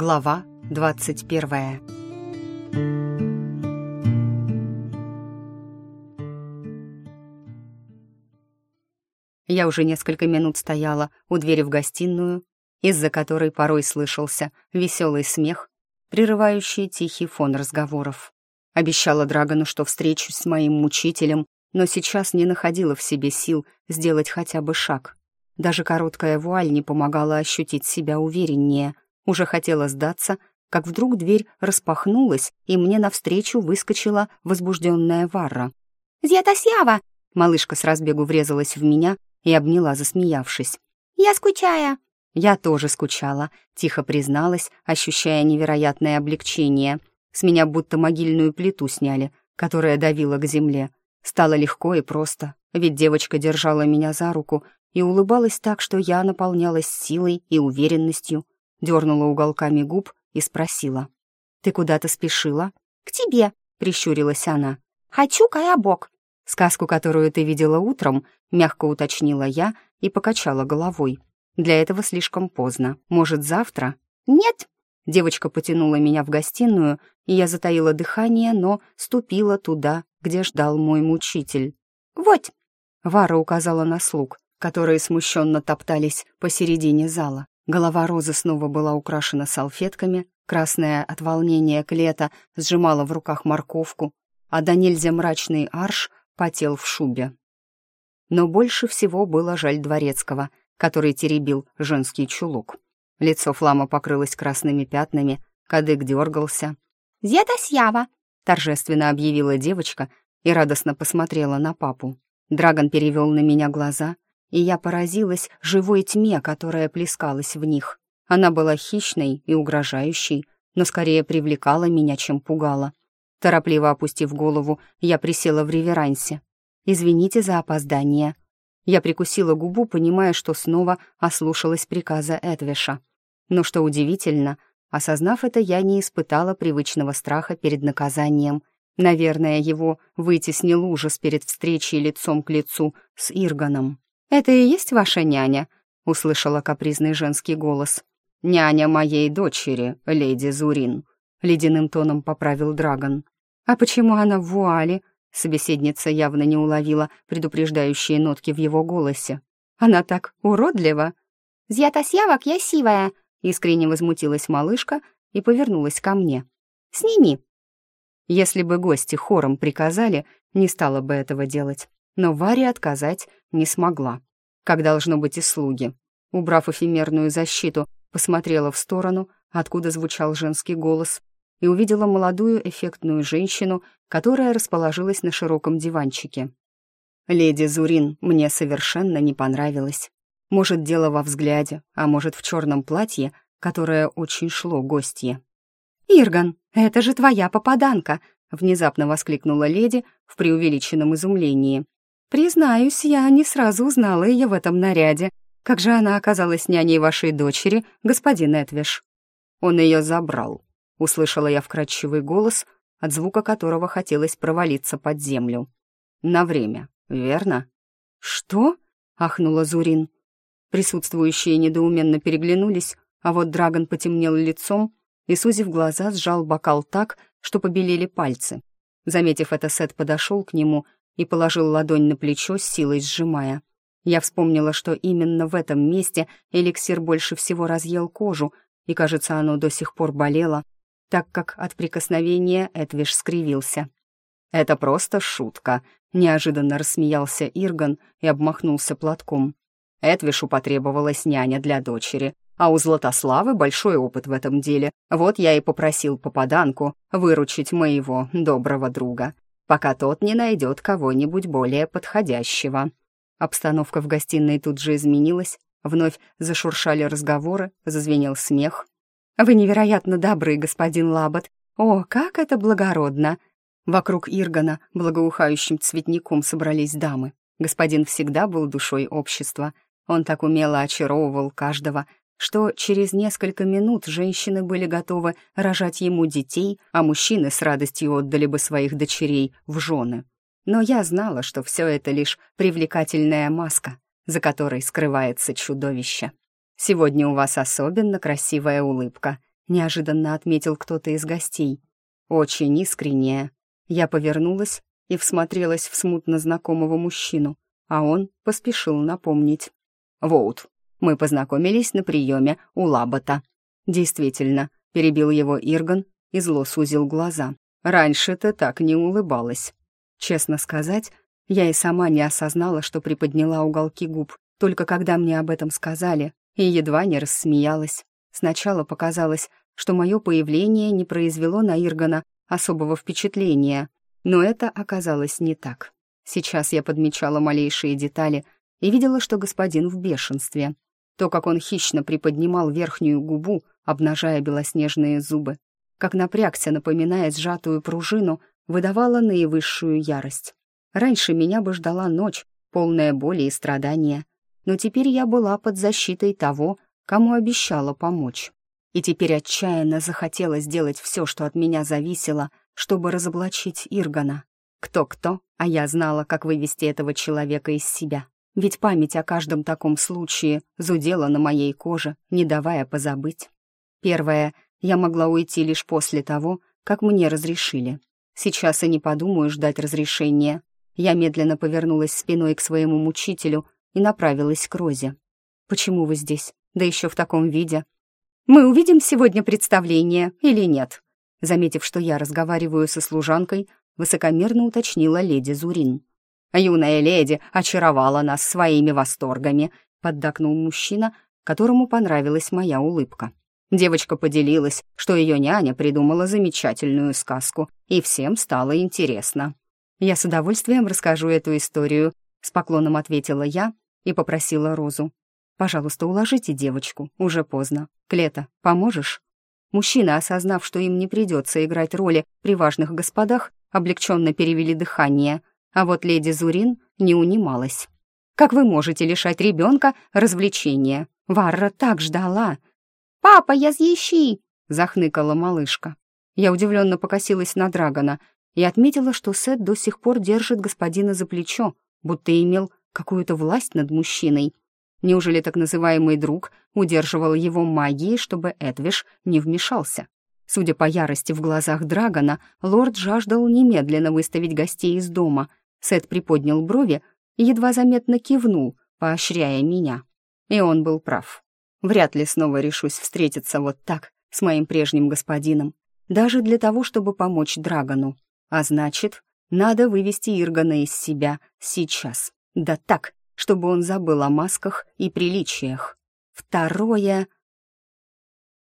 Глава 21 Я уже несколько минут стояла у двери в гостиную, из-за которой порой слышался веселый смех, прерывающий тихий фон разговоров. Обещала Драгону, что встречусь с моим мучителем, но сейчас не находила в себе сил сделать хотя бы шаг. Даже короткая вуаль не помогала ощутить себя увереннее. Уже хотела сдаться, как вдруг дверь распахнулась, и мне навстречу выскочила возбужденная Варра. «Зятасява!» Малышка с разбегу врезалась в меня и обняла, засмеявшись. «Я скучаю!» Я тоже скучала, тихо призналась, ощущая невероятное облегчение. С меня будто могильную плиту сняли, которая давила к земле. Стало легко и просто, ведь девочка держала меня за руку и улыбалась так, что я наполнялась силой и уверенностью, дернула уголками губ и спросила. «Ты куда-то спешила?» «К тебе», — прищурилась она. «Хочу коробок». «Сказку, которую ты видела утром», — мягко уточнила я и покачала головой. «Для этого слишком поздно. Может, завтра?» «Нет». Девочка потянула меня в гостиную, и я затаила дыхание, но ступила туда, где ждал мой мучитель. «Вот!» Вара указала на слуг, которые смущенно топтались посередине зала. Голова Розы снова была украшена салфетками, красная от волнения Клета сжимала в руках морковку, а до нельзя мрачный арш потел в шубе. Но больше всего было жаль дворецкого, который теребил женский чулок. Лицо Флама покрылось красными пятнами, кадык дергался. «Зета Сьява!» — торжественно объявила девочка и радостно посмотрела на папу. Драгон перевел на меня глаза, и я поразилась живой тьме, которая плескалась в них. Она была хищной и угрожающей, но скорее привлекала меня, чем пугала. Торопливо опустив голову, я присела в реверансе. «Извините за опоздание». Я прикусила губу, понимая, что снова ослушалась приказа Эдвиша. Но что удивительно, осознав это, я не испытала привычного страха перед наказанием — Наверное, его вытеснил ужас перед встречей лицом к лицу с Ирганом. «Это и есть ваша няня?» — услышала капризный женский голос. «Няня моей дочери, леди Зурин», — ледяным тоном поправил Драгон. «А почему она в вуале?» Собеседница явно не уловила предупреждающие нотки в его голосе. «Она так уродлива!» «Зьятасьява красивая!» — искренне возмутилась малышка и повернулась ко мне. «Сними!» Если бы гости хором приказали, не стала бы этого делать. Но Варя отказать не смогла. Как должно быть и слуги. Убрав эфемерную защиту, посмотрела в сторону, откуда звучал женский голос, и увидела молодую эффектную женщину, которая расположилась на широком диванчике. Леди Зурин мне совершенно не понравилась. Может, дело во взгляде, а может, в черном платье, которое очень шло гостье. «Ирган, это же твоя попаданка!» — внезапно воскликнула леди в преувеличенном изумлении. «Признаюсь, я не сразу узнала ее в этом наряде. Как же она оказалась няней вашей дочери, господин Этвиш?» «Он ее забрал», — услышала я вкрадчивый голос, от звука которого хотелось провалиться под землю. «На время, верно?» «Что?» — ахнула Зурин. Присутствующие недоуменно переглянулись, а вот Драгон потемнел лицом и, сузив глаза, сжал бокал так, что побелели пальцы. Заметив это, Сет подошел к нему и положил ладонь на плечо, с силой сжимая. Я вспомнила, что именно в этом месте эликсир больше всего разъел кожу, и, кажется, оно до сих пор болело, так как от прикосновения Эдвиш скривился. «Это просто шутка», — неожиданно рассмеялся Ирган и обмахнулся платком. Эдвишу потребовалась няня для дочери, а у Златославы большой опыт в этом деле. Вот я и попросил попаданку выручить моего доброго друга, пока тот не найдет кого-нибудь более подходящего. Обстановка в гостиной тут же изменилась, вновь зашуршали разговоры, зазвенел смех. «Вы невероятно добрый, господин Лабот. О, как это благородно!» Вокруг Иргана благоухающим цветником собрались дамы. Господин всегда был душой общества. Он так умело очаровывал каждого, что через несколько минут женщины были готовы рожать ему детей, а мужчины с радостью отдали бы своих дочерей в жены. Но я знала, что все это лишь привлекательная маска, за которой скрывается чудовище. Сегодня у вас особенно красивая улыбка. неожиданно отметил кто-то из гостей. Очень искренняя. Я повернулась и всмотрелась в смутно знакомого мужчину, а он поспешил напомнить. «Воут, мы познакомились на приеме у Лабота». «Действительно», — перебил его Ирган и зло сузил глаза. «Раньше ты так не улыбалась». Честно сказать, я и сама не осознала, что приподняла уголки губ, только когда мне об этом сказали, и едва не рассмеялась. Сначала показалось, что мое появление не произвело на Иргана особого впечатления, но это оказалось не так. Сейчас я подмечала малейшие детали и видела, что господин в бешенстве. То, как он хищно приподнимал верхнюю губу, обнажая белоснежные зубы, как напрягся, напоминая сжатую пружину, выдавало наивысшую ярость. Раньше меня бы ждала ночь, полная боли и страдания, но теперь я была под защитой того, кому обещала помочь. И теперь отчаянно захотела сделать все, что от меня зависело, чтобы разоблачить Иргана. Кто-кто, а я знала, как вывести этого человека из себя. Ведь память о каждом таком случае зудела на моей коже, не давая позабыть. Первое, я могла уйти лишь после того, как мне разрешили. Сейчас и не подумаю ждать разрешения. Я медленно повернулась спиной к своему мучителю и направилась к Розе. «Почему вы здесь? Да еще в таком виде?» «Мы увидим сегодня представление или нет?» Заметив, что я разговариваю со служанкой, высокомерно уточнила леди Зурин. «Юная леди очаровала нас своими восторгами», — поддакнул мужчина, которому понравилась моя улыбка. Девочка поделилась, что ее няня придумала замечательную сказку, и всем стало интересно. «Я с удовольствием расскажу эту историю», — с поклоном ответила я и попросила Розу. «Пожалуйста, уложите девочку, уже поздно. Клета, поможешь?» Мужчины, осознав, что им не придется играть роли при важных господах, облегченно перевели дыхание, а вот леди Зурин не унималась. «Как вы можете лишать ребенка развлечения? Варра так ждала!» «Папа, я съещи!» — захныкала малышка. Я удивленно покосилась на Драгона и отметила, что Сет до сих пор держит господина за плечо, будто имел какую-то власть над мужчиной. Неужели так называемый друг удерживал его магией, чтобы Эдвиш не вмешался? Судя по ярости в глазах Драгона, лорд жаждал немедленно выставить гостей из дома. Сет приподнял брови и едва заметно кивнул, поощряя меня. И он был прав. Вряд ли снова решусь встретиться вот так с моим прежним господином, даже для того, чтобы помочь Драгону. А значит, надо вывести Иргана из себя сейчас. Да так, чтобы он забыл о масках и приличиях. Второе